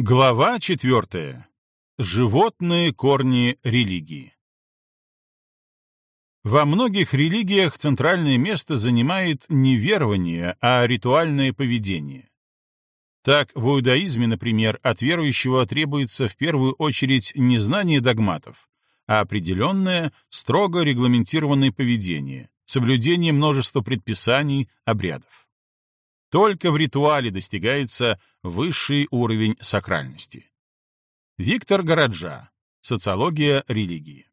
Глава четвертая. Животные корни религии. Во многих религиях центральное место занимает не верование, а ритуальное поведение. Так, в иудаизме, например, от верующего требуется в первую очередь не знание догматов, а определенное, строго регламентированное поведение, соблюдение множества предписаний, обрядов. Только в ритуале достигается высший уровень сакральности. Виктор Гораджа. Социология религии.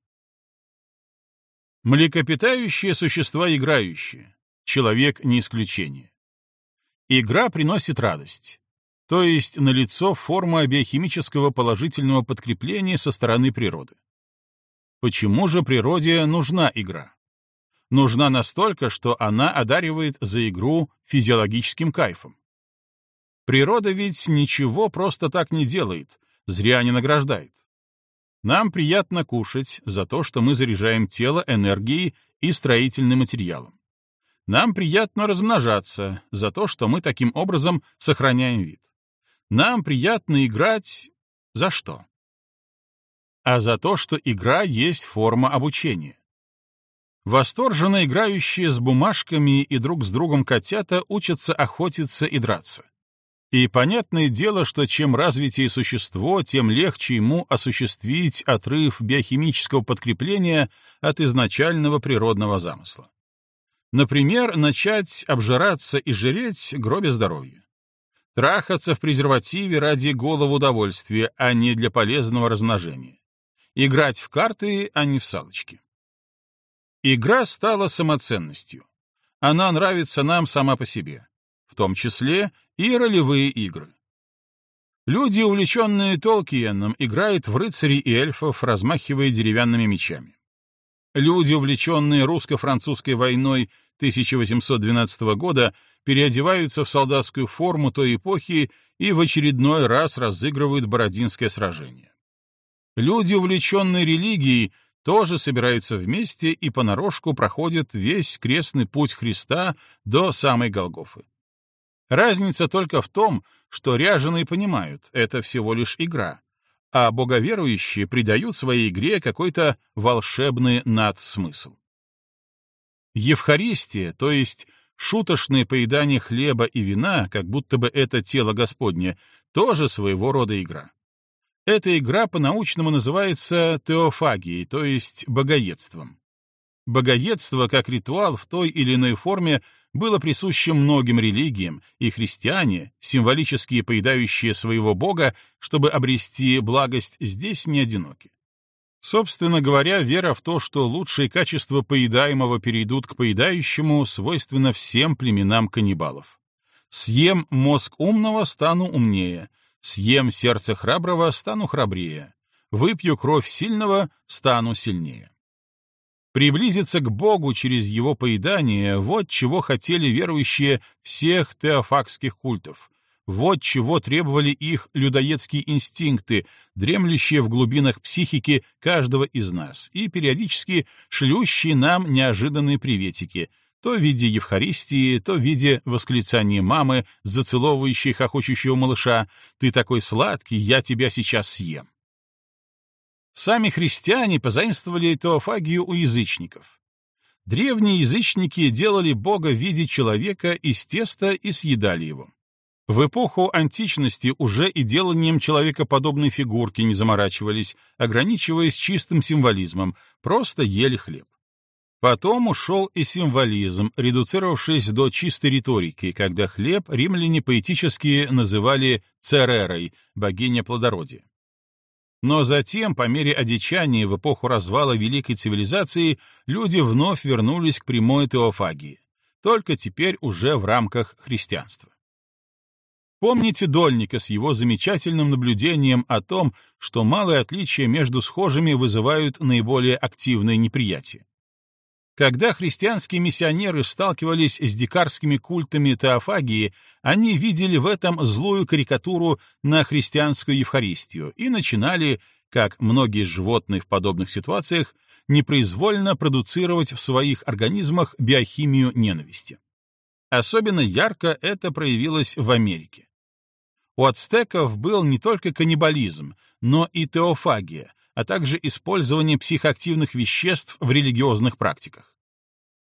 Млекопитающие существа играющие. Человек не исключение. Игра приносит радость. То есть налицо форма биохимического положительного подкрепления со стороны природы. Почему же природе нужна игра? Нужна настолько, что она одаривает за игру физиологическим кайфом. Природа ведь ничего просто так не делает, зря не награждает. Нам приятно кушать за то, что мы заряжаем тело энергией и строительным материалом. Нам приятно размножаться за то, что мы таким образом сохраняем вид. Нам приятно играть за что? А за то, что игра есть форма обучения. Восторженно играющие с бумажками и друг с другом котята учатся охотиться и драться. И понятное дело, что чем развитее существо, тем легче ему осуществить отрыв биохимического подкрепления от изначального природного замысла. Например, начать обжираться и жреть гробе здоровья. Трахаться в презервативе ради голого удовольствия, а не для полезного размножения. Играть в карты, а не в салочки. Игра стала самоценностью. Она нравится нам сама по себе, в том числе и ролевые игры. Люди, увлеченные Толкиеном, играют в рыцарей и эльфов, размахивая деревянными мечами. Люди, увлеченные русско-французской войной 1812 года, переодеваются в солдатскую форму той эпохи и в очередной раз разыгрывают Бородинское сражение. Люди, увлеченные религией, тоже собираются вместе и понарошку проходят весь крестный путь Христа до самой Голгофы. Разница только в том, что ряженые понимают, это всего лишь игра, а боговерующие придают своей игре какой-то волшебный надсмысл. Евхаристия, то есть шуточное поедание хлеба и вина, как будто бы это тело Господне, тоже своего рода игра. Эта игра по-научному называется теофагией, то есть богоедством. Богоедство, как ритуал в той или иной форме, было присуще многим религиям, и христиане, символически поедающие своего бога, чтобы обрести благость, здесь не одиноки. Собственно говоря, вера в то, что лучшие качества поедаемого перейдут к поедающему, свойственна всем племенам каннибалов. «Съем мозг умного, стану умнее», Съем сердце храброго, стану храбрее. Выпью кровь сильного, стану сильнее. Приблизиться к Богу через его поедание — вот чего хотели верующие всех теофакских культов. Вот чего требовали их людоедские инстинкты, дремлющие в глубинах психики каждого из нас и периодически шлющие нам неожиданные приветики — то в виде Евхаристии, то в виде восклицания мамы, зацеловывающей хохочущего малыша «Ты такой сладкий, я тебя сейчас съем». Сами христиане позаимствовали теофагию у язычников. Древние язычники делали Бога в виде человека из теста и съедали его. В эпоху античности уже и деланием человекоподобной фигурки не заморачивались, ограничиваясь чистым символизмом, просто ели хлеб. Потом ушел и символизм, редуцировавшись до чистой риторики, когда хлеб римляне поэтически называли церерой, богиня плодородия. Но затем, по мере одичания в эпоху развала великой цивилизации, люди вновь вернулись к прямой теофагии, только теперь уже в рамках христианства. Помните Дольника с его замечательным наблюдением о том, что малые отличия между схожими вызывают наиболее активное неприятие. Когда христианские миссионеры сталкивались с дикарскими культами теофагии, они видели в этом злую карикатуру на христианскую Евхаристию и начинали, как многие животные в подобных ситуациях, непроизвольно продуцировать в своих организмах биохимию ненависти. Особенно ярко это проявилось в Америке. У ацтеков был не только каннибализм, но и теофагия, а также использование психоактивных веществ в религиозных практиках.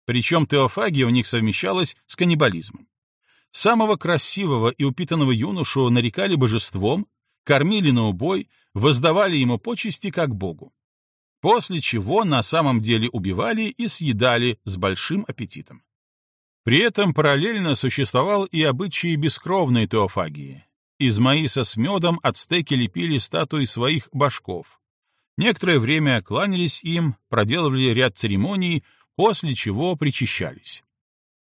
Причем теофагия у них совмещалась с каннибализмом. Самого красивого и упитанного юношу нарекали божеством, кормили на убой, воздавали ему почести как богу. После чего на самом деле убивали и съедали с большим аппетитом. При этом параллельно существовал и обычай бескровной теофагии. Из маиса с медом ацтеки лепили статуи своих башков. Некоторое время кланялись им, проделывали ряд церемоний, после чего причащались.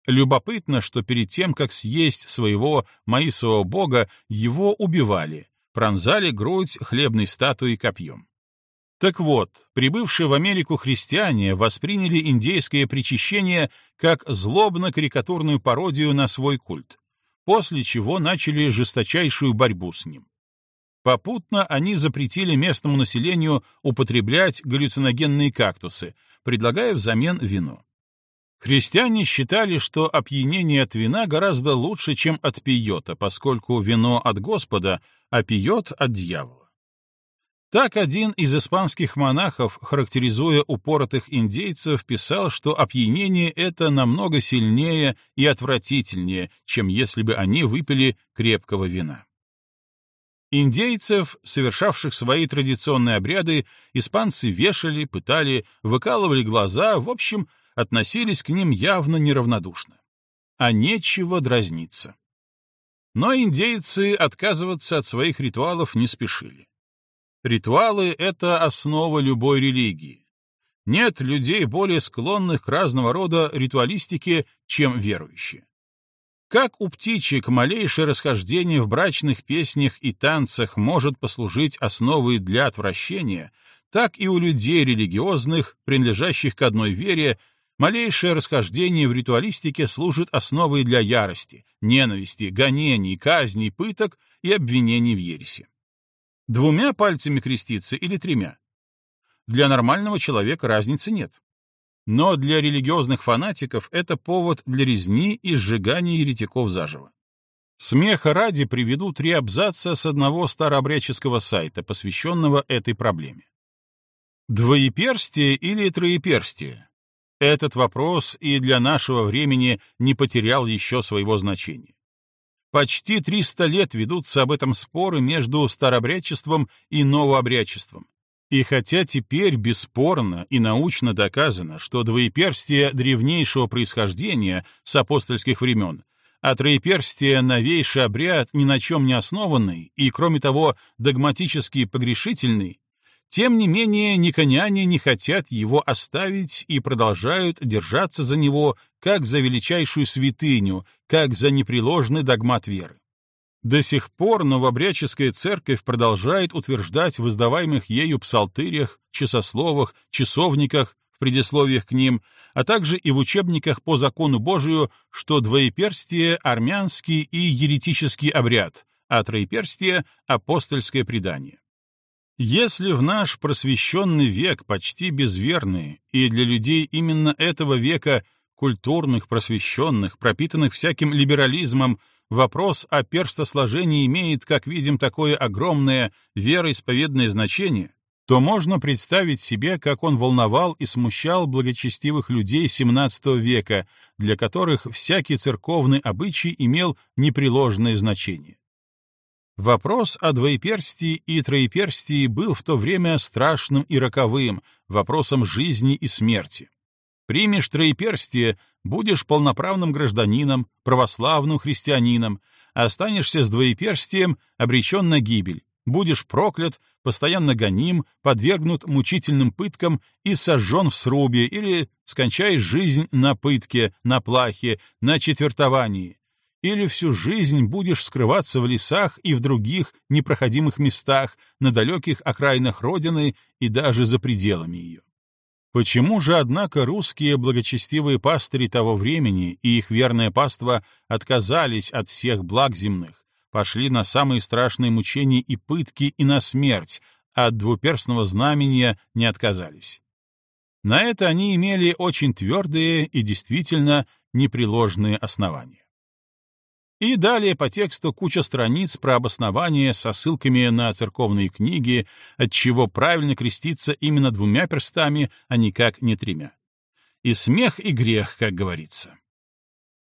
Любопытно, что перед тем, как съесть своего маисового бога, его убивали, пронзали грудь хлебной статуей копьем. Так вот, прибывшие в Америку христиане восприняли индейское причащение как злобно-карикатурную пародию на свой культ, после чего начали жесточайшую борьбу с ним. Попутно они запретили местному населению употреблять галлюциногенные кактусы, предлагая взамен вино. Христиане считали, что опьянение от вина гораздо лучше, чем от пиота, поскольку вино от Господа, а пиот от дьявола. Так один из испанских монахов, характеризуя упоротых индейцев, писал, что опьянение это намного сильнее и отвратительнее, чем если бы они выпили крепкого вина. Индейцев, совершавших свои традиционные обряды, испанцы вешали, пытали, выкалывали глаза, в общем, относились к ним явно неравнодушно. А нечего дразниться. Но индейцы отказываться от своих ритуалов не спешили. Ритуалы — это основа любой религии. Нет людей более склонных к разного рода ритуалистике, чем верующие. Как у птичек малейшее расхождение в брачных песнях и танцах может послужить основой для отвращения, так и у людей религиозных, принадлежащих к одной вере, малейшее расхождение в ритуалистике служит основой для ярости, ненависти, гонений, казней, пыток и обвинений в ереси. Двумя пальцами креститься или тремя? Для нормального человека разницы нет. Но для религиозных фанатиков это повод для резни и сжигания еретиков заживо. Смеха ради приведу три абзаца с одного старообрядческого сайта, посвященного этой проблеме. Двоеперстие или троеперстие? Этот вопрос и для нашего времени не потерял еще своего значения. Почти 300 лет ведутся об этом споры между старобрядчеством и новообрядчеством. И хотя теперь бесспорно и научно доказано, что двоеперстие древнейшего происхождения с апостольских времен, а троеперстие — новейший обряд, ни на чем не основанный и, кроме того, догматически погрешительный, тем не менее, никоняне не хотят его оставить и продолжают держаться за него как за величайшую святыню, как за непреложный догмат веры. До сих пор новобряческая церковь продолжает утверждать в издаваемых ею псалтырях, часословах, часовниках, в предисловиях к ним, а также и в учебниках по закону Божию, что двоеперстие — армянский и еретический обряд, а троеперстие — апостольское предание. Если в наш просвещенный век почти безверные, и для людей именно этого века, культурных, просвещенных, пропитанных всяким либерализмом, вопрос о перстосложении имеет, как видим, такое огромное вероисповедное значение, то можно представить себе, как он волновал и смущал благочестивых людей XVII века, для которых всякий церковный обычай имел непреложное значение. Вопрос о двоеперстии и троеперстии был в то время страшным и роковым, вопросом жизни и смерти. Примешь троеперстие, будешь полноправным гражданином, православным христианином, останешься с двоеперстием, обречен на гибель, будешь проклят, постоянно гоним, подвергнут мучительным пыткам и сожжен в срубе или скончаешь жизнь на пытке, на плахе, на четвертовании, или всю жизнь будешь скрываться в лесах и в других непроходимых местах, на далеких окраинах Родины и даже за пределами ее. Почему же, однако, русские благочестивые пастыри того времени и их верное паство отказались от всех благ земных, пошли на самые страшные мучения и пытки и на смерть, а от двуперстного знамения не отказались? На это они имели очень твердые и действительно непреложные основания. И далее по тексту куча страниц про обоснование со ссылками на церковные книги, от чего правильно креститься именно двумя перстами, а никак не тремя. И смех, и грех, как говорится.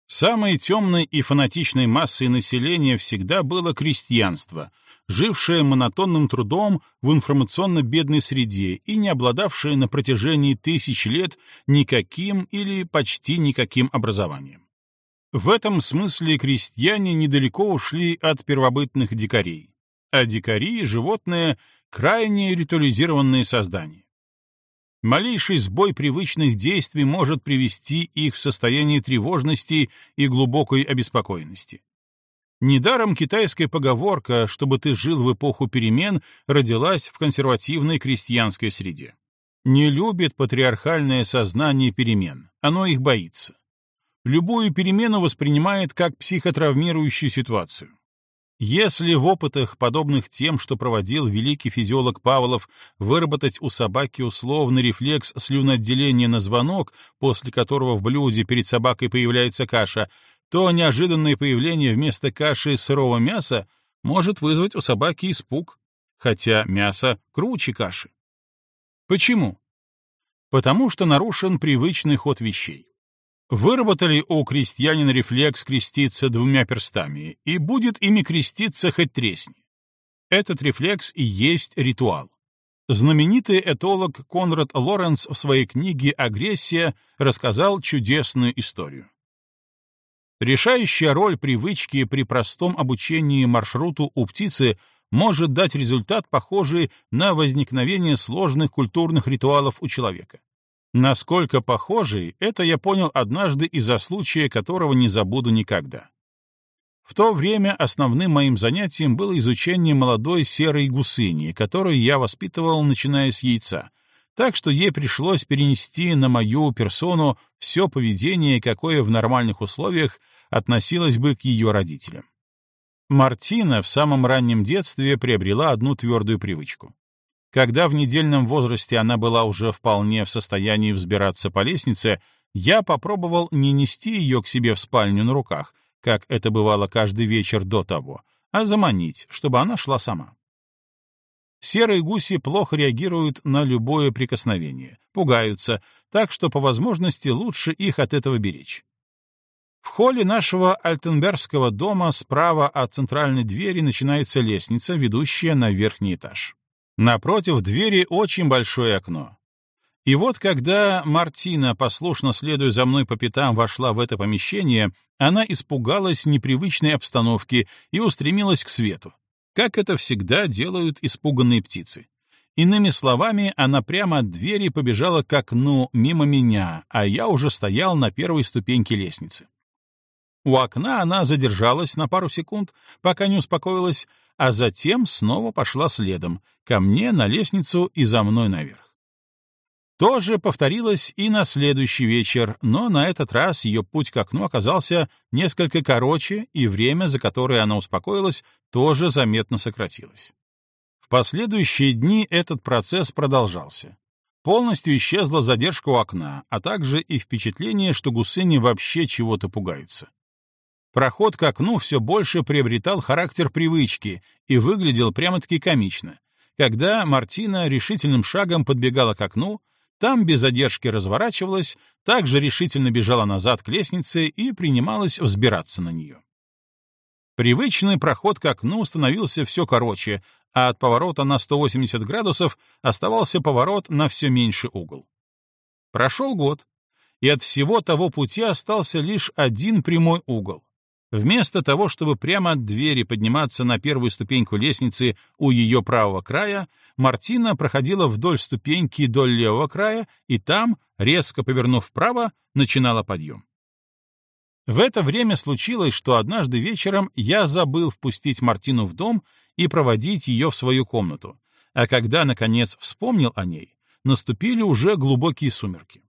Самой темной и фанатичной массой населения всегда было крестьянство, жившее монотонным трудом в информационно-бедной среде и не обладавшее на протяжении тысяч лет никаким или почти никаким образованием. В этом смысле крестьяне недалеко ушли от первобытных дикарей, а дикари — животные — крайне ритуализированные создания. Малейший сбой привычных действий может привести их в состояние тревожности и глубокой обеспокоенности. Недаром китайская поговорка «чтобы ты жил в эпоху перемен» родилась в консервативной крестьянской среде. Не любит патриархальное сознание перемен, оно их боится. Любую перемену воспринимает как психотравмирующую ситуацию. Если в опытах, подобных тем, что проводил великий физиолог Павлов, выработать у собаки условный рефлекс слюноотделения на звонок, после которого в блюде перед собакой появляется каша, то неожиданное появление вместо каши сырого мяса может вызвать у собаки испуг, хотя мясо круче каши. Почему? Потому что нарушен привычный ход вещей. Выработали у крестьянина рефлекс креститься двумя перстами, и будет ими креститься хоть тресни. Этот рефлекс и есть ритуал. Знаменитый этолог Конрад Лоренс в своей книге «Агрессия» рассказал чудесную историю. Решающая роль привычки при простом обучении маршруту у птицы может дать результат, похожий на возникновение сложных культурных ритуалов у человека. Насколько похожий, это я понял однажды из-за случая, которого не забуду никогда. В то время основным моим занятием было изучение молодой серой гусыни, которую я воспитывал, начиная с яйца, так что ей пришлось перенести на мою персону все поведение, какое в нормальных условиях относилось бы к ее родителям. Мартина в самом раннем детстве приобрела одну твердую привычку. Когда в недельном возрасте она была уже вполне в состоянии взбираться по лестнице, я попробовал не нести ее к себе в спальню на руках, как это бывало каждый вечер до того, а заманить, чтобы она шла сама. Серые гуси плохо реагируют на любое прикосновение, пугаются, так что по возможности лучше их от этого беречь. В холле нашего Альтенбергского дома справа от центральной двери начинается лестница, ведущая на верхний этаж. Напротив двери очень большое окно. И вот когда Мартина, послушно следуя за мной по пятам, вошла в это помещение, она испугалась непривычной обстановки и устремилась к свету, как это всегда делают испуганные птицы. Иными словами, она прямо от двери побежала к окну мимо меня, а я уже стоял на первой ступеньке лестницы. У окна она задержалась на пару секунд, пока не успокоилась, а затем снова пошла следом, ко мне на лестницу и за мной наверх. То же повторилось и на следующий вечер, но на этот раз ее путь к окну оказался несколько короче, и время, за которое она успокоилась, тоже заметно сократилось. В последующие дни этот процесс продолжался. Полностью исчезла задержка у окна, а также и впечатление, что гусыни вообще чего-то пугаются. Проход к окну все больше приобретал характер привычки и выглядел прямо-таки комично. Когда Мартина решительным шагом подбегала к окну, там без задержки разворачивалась, также решительно бежала назад к лестнице и принималась взбираться на нее. Привычный проход к окну становился все короче, а от поворота на 180 градусов оставался поворот на все меньший угол. Прошел год, и от всего того пути остался лишь один прямой угол. Вместо того, чтобы прямо от двери подниматься на первую ступеньку лестницы у ее правого края, Мартина проходила вдоль ступеньки до левого края и там, резко повернув вправо, начинала подъем. В это время случилось, что однажды вечером я забыл впустить Мартину в дом и проводить ее в свою комнату, а когда, наконец, вспомнил о ней, наступили уже глубокие сумерки.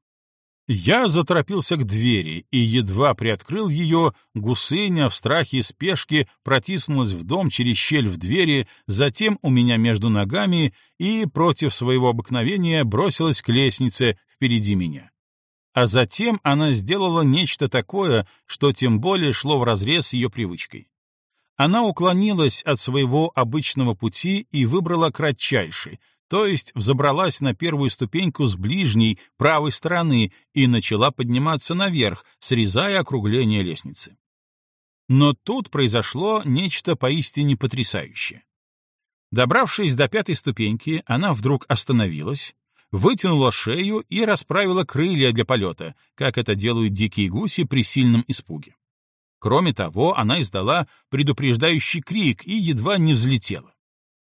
Я заторопился к двери и едва приоткрыл ее, гусыня в страхе и спешке протиснулась в дом через щель в двери, затем у меня между ногами и, против своего обыкновения, бросилась к лестнице впереди меня. А затем она сделала нечто такое, что тем более шло вразрез с ее привычкой. Она уклонилась от своего обычного пути и выбрала кратчайший, то есть взобралась на первую ступеньку с ближней, правой стороны и начала подниматься наверх, срезая округление лестницы. Но тут произошло нечто поистине потрясающее. Добравшись до пятой ступеньки, она вдруг остановилась, вытянула шею и расправила крылья для полета, как это делают дикие гуси при сильном испуге. Кроме того, она издала предупреждающий крик и едва не взлетела.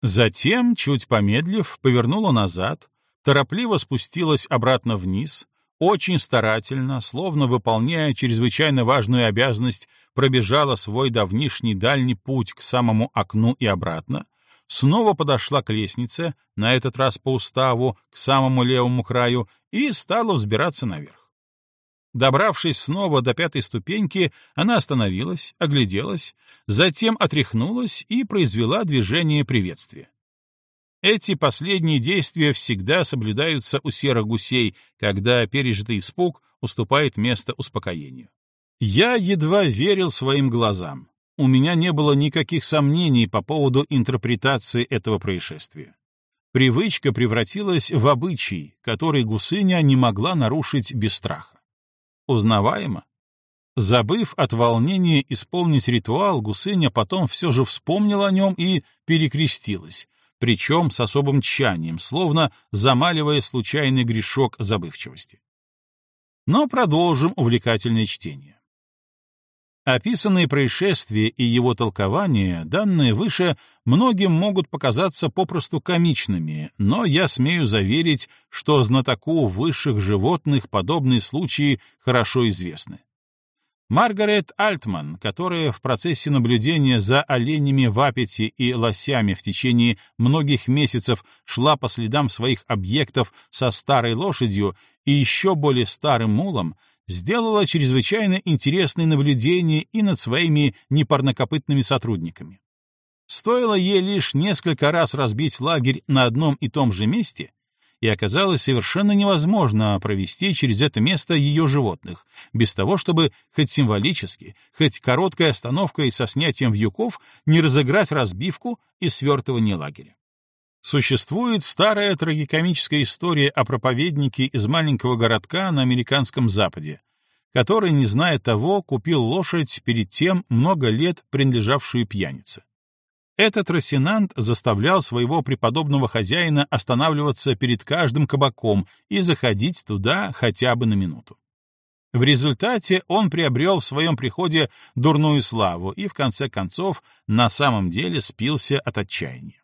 Затем, чуть помедлив, повернула назад, торопливо спустилась обратно вниз, очень старательно, словно выполняя чрезвычайно важную обязанность, пробежала свой давнишний дальний путь к самому окну и обратно, снова подошла к лестнице, на этот раз по уставу, к самому левому краю, и стала взбираться наверх. Добравшись снова до пятой ступеньки, она остановилась, огляделась, затем отряхнулась и произвела движение приветствия. Эти последние действия всегда соблюдаются у серых гусей, когда пережитый испуг уступает место успокоению. Я едва верил своим глазам. У меня не было никаких сомнений по поводу интерпретации этого происшествия. Привычка превратилась в обычай, который гусыня не могла нарушить без страха. Узнаваемо? Забыв от волнения исполнить ритуал, гусыня потом все же вспомнила о нем и перекрестилась, причем с особым тщанием, словно замаливая случайный грешок забывчивости. Но продолжим увлекательное чтение. Описанные происшествия и его толкования, данные выше, многим могут показаться попросту комичными, но я смею заверить, что знатоку высших животных подобные случаи хорошо известны. Маргарет Альтман, которая в процессе наблюдения за оленями в Апете и лосями в течение многих месяцев шла по следам своих объектов со старой лошадью и еще более старым мулом, сделала чрезвычайно интересные наблюдения и над своими непарнокопытными сотрудниками. Стоило ей лишь несколько раз разбить лагерь на одном и том же месте, и оказалось совершенно невозможно провести через это место ее животных, без того, чтобы хоть символически, хоть короткой остановкой со снятием вьюков не разыграть разбивку и свертывание лагеря. Существует старая трагикомическая история о проповеднике из маленького городка на американском западе, который, не зная того, купил лошадь перед тем много лет принадлежавшую пьянице. Этот Росинант заставлял своего преподобного хозяина останавливаться перед каждым кабаком и заходить туда хотя бы на минуту. В результате он приобрел в своем приходе дурную славу и, в конце концов, на самом деле спился от отчаяния.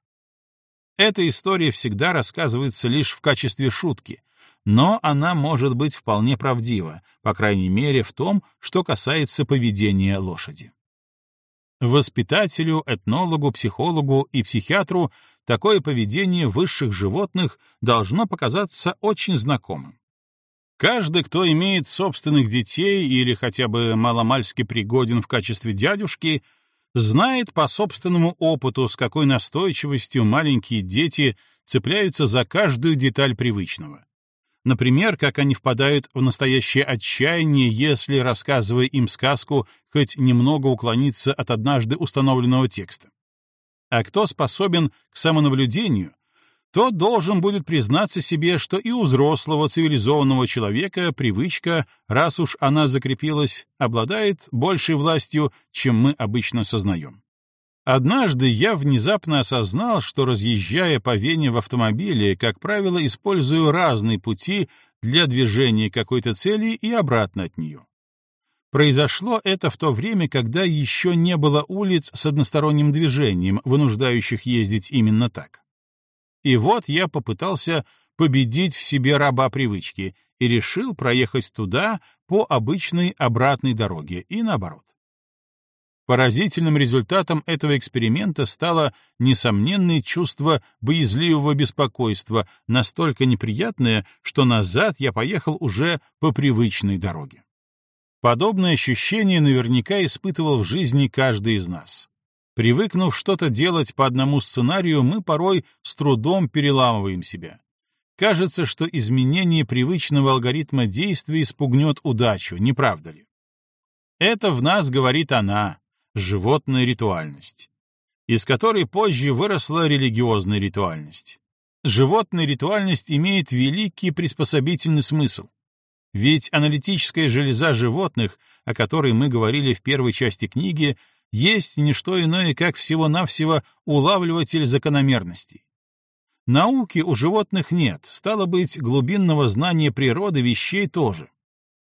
Эта история всегда рассказывается лишь в качестве шутки, но она может быть вполне правдива, по крайней мере в том, что касается поведения лошади. Воспитателю, этнологу, психологу и психиатру такое поведение высших животных должно показаться очень знакомым. Каждый, кто имеет собственных детей или хотя бы маломальски пригоден в качестве дядюшки, знает по собственному опыту, с какой настойчивостью маленькие дети цепляются за каждую деталь привычного. Например, как они впадают в настоящее отчаяние, если, рассказывая им сказку, хоть немного уклониться от однажды установленного текста. А кто способен к самонаблюдению, тот должен будет признаться себе, что и у взрослого цивилизованного человека привычка, раз уж она закрепилась, обладает большей властью, чем мы обычно сознаем. Однажды я внезапно осознал, что, разъезжая по Вене в автомобиле, как правило, использую разные пути для движения какой-то цели и обратно от нее. Произошло это в то время, когда еще не было улиц с односторонним движением, вынуждающих ездить именно так. И вот я попытался победить в себе раба привычки и решил проехать туда по обычной обратной дороге и наоборот. Поразительным результатом этого эксперимента стало несомненное чувство боязливого беспокойства, настолько неприятное, что назад я поехал уже по привычной дороге. Подобное ощущение наверняка испытывал в жизни каждый из нас. Привыкнув что-то делать по одному сценарию, мы порой с трудом переламываем себя. Кажется, что изменение привычного алгоритма действий испугнет удачу, не правда ли? Это в нас говорит она, животная ритуальность, из которой позже выросла религиозная ритуальность. Животная ритуальность имеет великий приспособительный смысл. Ведь аналитическая железа животных, о которой мы говорили в первой части книги, есть не что иное, как всего-навсего улавливатель закономерностей. Науки у животных нет, стало быть, глубинного знания природы вещей тоже.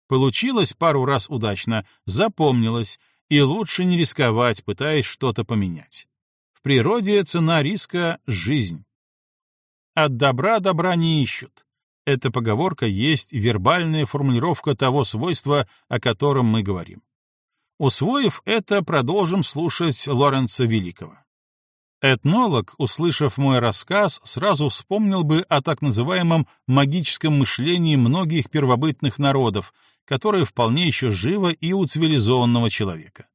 Получилось пару раз удачно, запомнилось, и лучше не рисковать, пытаясь что-то поменять. В природе цена риска — жизнь. От добра добра не ищут. Эта поговорка есть вербальная формулировка того свойства, о котором мы говорим. Усвоив это, продолжим слушать Лоренца Великого. Этнолог, услышав мой рассказ, сразу вспомнил бы о так называемом магическом мышлении многих первобытных народов, которое вполне еще живо и у цивилизованного человека.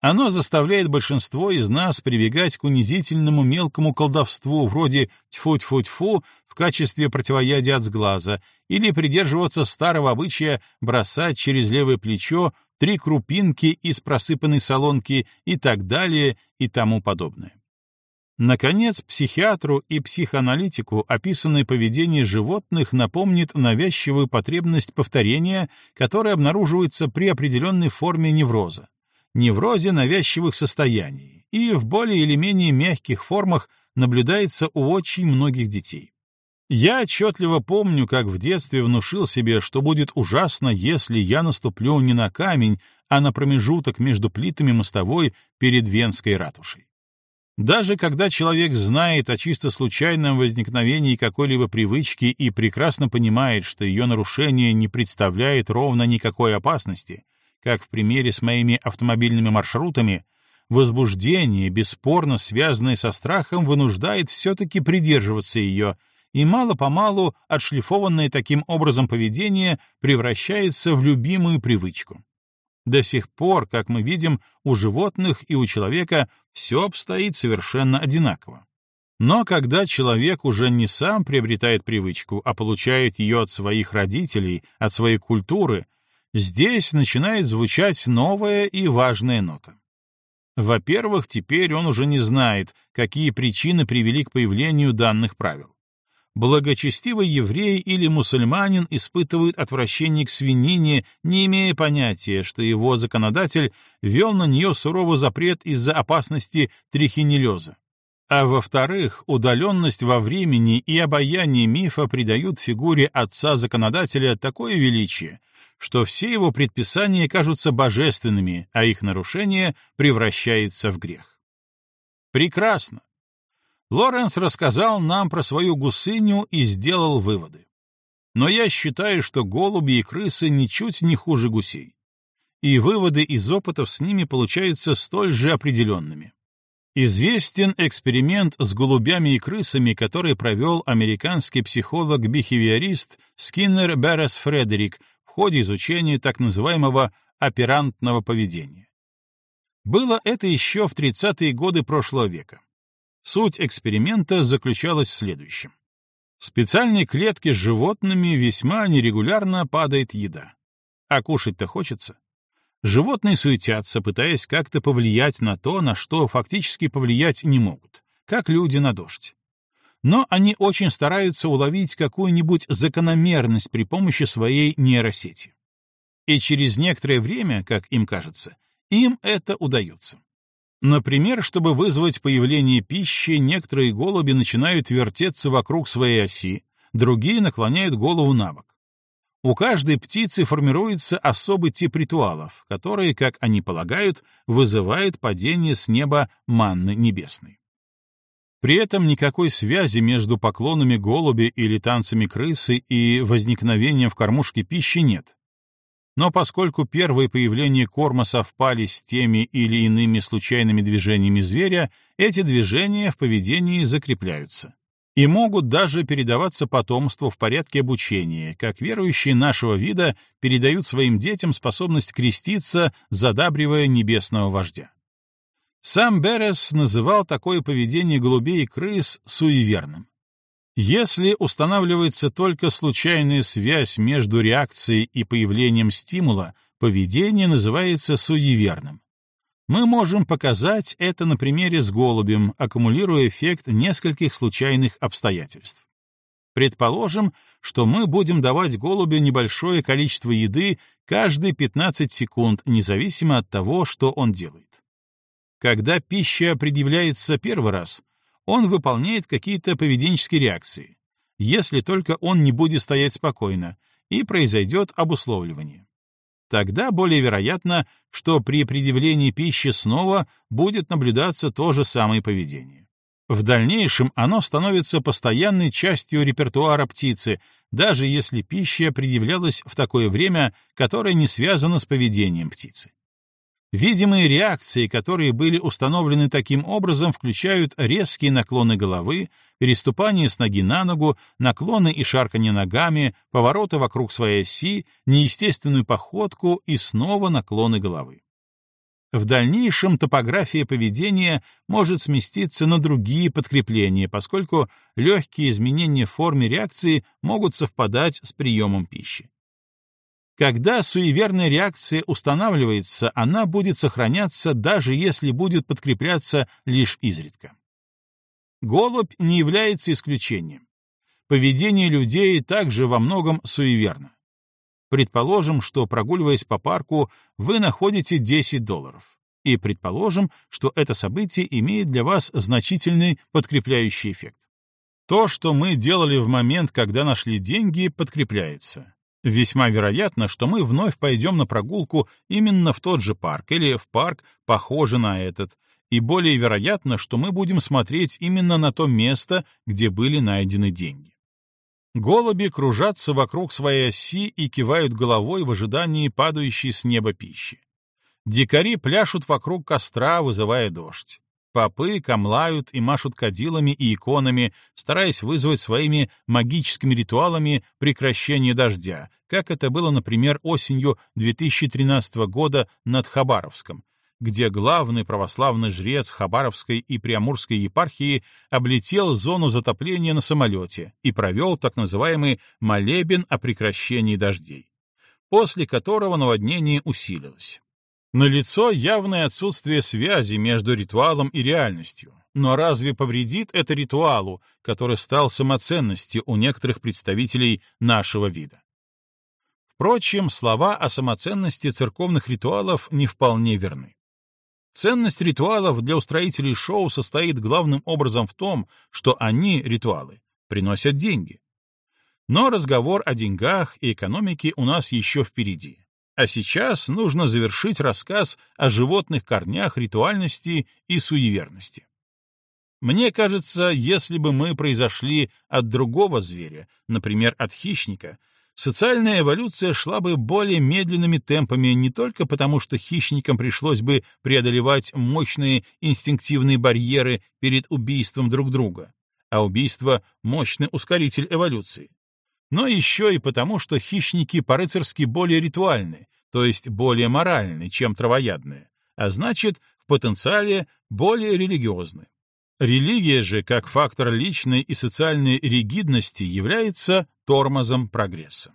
Оно заставляет большинство из нас прибегать к унизительному мелкому колдовству вроде «тьфу-тьфу-тьфу» в качестве противоядия от сглаза или придерживаться старого обычая бросать через левое плечо три крупинки из просыпанной солонки и так далее и тому подобное. Наконец, психиатру и психоаналитику описанное поведение животных напомнит навязчивую потребность повторения, которая обнаруживается при определенной форме невроза, неврозе навязчивых состояний, и в более или менее мягких формах наблюдается у очень многих детей. Я отчетливо помню, как в детстве внушил себе, что будет ужасно, если я наступлю не на камень, а на промежуток между плитами мостовой перед Венской ратушей. Даже когда человек знает о чисто случайном возникновении какой-либо привычки и прекрасно понимает, что ее нарушение не представляет ровно никакой опасности, как в примере с моими автомобильными маршрутами, возбуждение, бесспорно связанное со страхом, вынуждает все-таки придерживаться ее, и мало-помалу отшлифованное таким образом поведение превращается в любимую привычку. До сих пор, как мы видим, у животных и у человека все обстоит совершенно одинаково. Но когда человек уже не сам приобретает привычку, а получает ее от своих родителей, от своей культуры, здесь начинает звучать новая и важная нота. Во-первых, теперь он уже не знает, какие причины привели к появлению данных правил благочестивый еврей или мусульманин испытывает отвращение к свинине, не имея понятия, что его законодатель вел на нее суровый запрет из-за опасности трихинеллеза. А во-вторых, удаленность во времени и обаяние мифа придают фигуре отца-законодателя такое величие, что все его предписания кажутся божественными, а их нарушение превращается в грех. Прекрасно. Лоренс рассказал нам про свою гусыню и сделал выводы. Но я считаю, что голуби и крысы ничуть не хуже гусей. И выводы из опытов с ними получаются столь же определенными. Известен эксперимент с голубями и крысами, который провел американский психолог-бихевиорист Скиннер Беррес Фредерик в ходе изучения так называемого оперантного поведения. Было это еще в 30-е годы прошлого века. Суть эксперимента заключалась в следующем. В специальной клетке с животными весьма нерегулярно падает еда. А кушать-то хочется. Животные суетятся, пытаясь как-то повлиять на то, на что фактически повлиять не могут, как люди на дождь. Но они очень стараются уловить какую-нибудь закономерность при помощи своей нейросети. И через некоторое время, как им кажется, им это удается. Например, чтобы вызвать появление пищи, некоторые голуби начинают вертеться вокруг своей оси, другие наклоняют голову на бок. У каждой птицы формируется особый тип ритуалов, которые, как они полагают, вызывают падение с неба манны небесной. При этом никакой связи между поклонами голуби или танцами крысы и возникновением в кормушке пищи нет. Но поскольку первые появления корма совпали с теми или иными случайными движениями зверя, эти движения в поведении закрепляются и могут даже передаваться потомству в порядке обучения, как верующие нашего вида передают своим детям способность креститься, задабривая небесного вождя. Сам Берес называл такое поведение голубей и крыс суеверным. Если устанавливается только случайная связь между реакцией и появлением стимула, поведение называется суеверным. Мы можем показать это на примере с голубем, аккумулируя эффект нескольких случайных обстоятельств. Предположим, что мы будем давать голубю небольшое количество еды каждые 15 секунд, независимо от того, что он делает. Когда пища предъявляется первый раз, он выполняет какие-то поведенческие реакции, если только он не будет стоять спокойно, и произойдет обусловливание. Тогда более вероятно, что при предъявлении пищи снова будет наблюдаться то же самое поведение. В дальнейшем оно становится постоянной частью репертуара птицы, даже если пища предъявлялась в такое время, которое не связано с поведением птицы. Видимые реакции, которые были установлены таким образом, включают резкие наклоны головы, переступание с ноги на ногу, наклоны и шарканье ногами, повороты вокруг своей оси, неестественную походку и снова наклоны головы. В дальнейшем топография поведения может сместиться на другие подкрепления, поскольку легкие изменения в форме реакции могут совпадать с приемом пищи. Когда суеверная реакция устанавливается, она будет сохраняться, даже если будет подкрепляться лишь изредка. Голубь не является исключением. Поведение людей также во многом суеверно. Предположим, что, прогуливаясь по парку, вы находите 10 долларов. И предположим, что это событие имеет для вас значительный подкрепляющий эффект. То, что мы делали в момент, когда нашли деньги, подкрепляется. Весьма вероятно, что мы вновь пойдем на прогулку именно в тот же парк или в парк, похожий на этот, и более вероятно, что мы будем смотреть именно на то место, где были найдены деньги. Голуби кружатся вокруг своей оси и кивают головой в ожидании падающей с неба пищи. Дикари пляшут вокруг костра, вызывая дождь. Попы камлают и машут кадилами и иконами, стараясь вызвать своими магическими ритуалами прекращение дождя, как это было, например, осенью 2013 года над Хабаровском, где главный православный жрец Хабаровской и Приамурской епархии облетел зону затопления на самолете и провел так называемый молебен о прекращении дождей, после которого наводнение усилилось. Налицо явное отсутствие связи между ритуалом и реальностью. Но разве повредит это ритуалу, который стал самоценностью у некоторых представителей нашего вида? Впрочем, слова о самоценности церковных ритуалов не вполне верны. Ценность ритуалов для устроителей шоу состоит главным образом в том, что они, ритуалы, приносят деньги. Но разговор о деньгах и экономике у нас еще впереди. А сейчас нужно завершить рассказ о животных корнях ритуальности и суеверности. Мне кажется, если бы мы произошли от другого зверя, например, от хищника, социальная эволюция шла бы более медленными темпами не только потому, что хищникам пришлось бы преодолевать мощные инстинктивные барьеры перед убийством друг друга, а убийство — мощный ускоритель эволюции, но еще и потому, что хищники по-рыцарски более ритуальны, то есть более моральны, чем травоядные, а значит, в потенциале более религиозны. Религия же, как фактор личной и социальной ригидности, является тормозом прогресса.